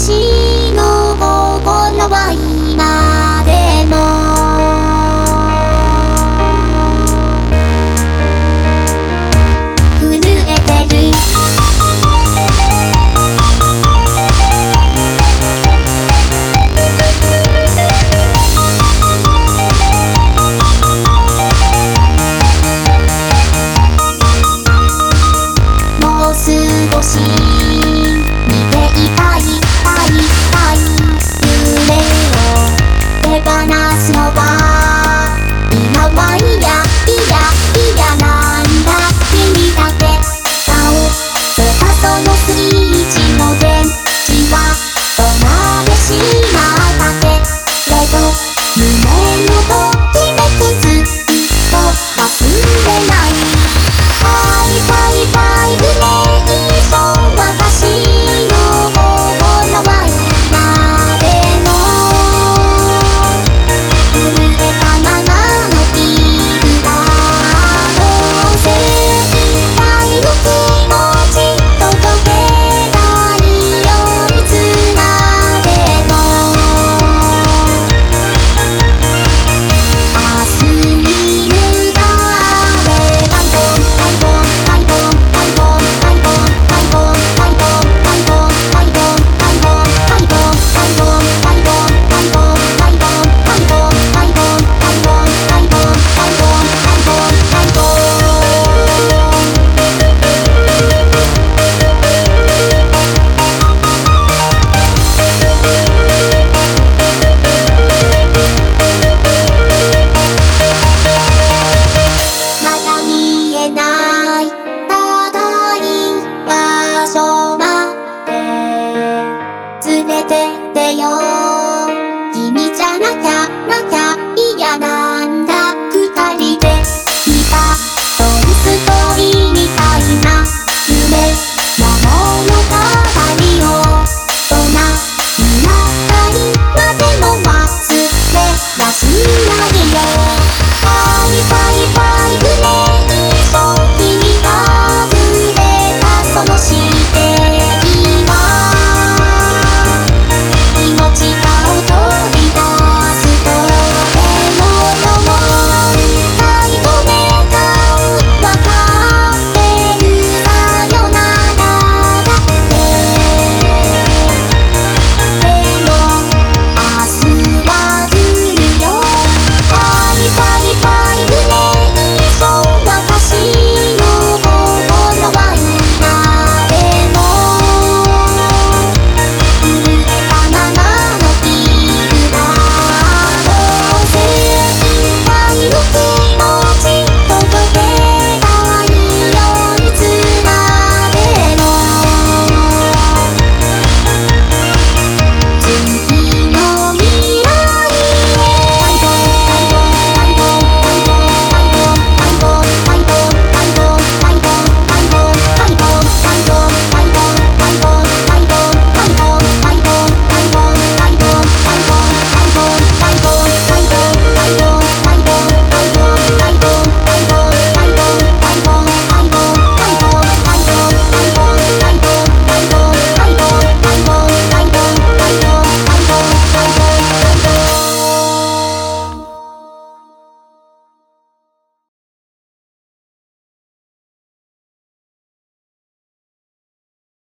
私の心は今でも。震えてる。もう少し。You.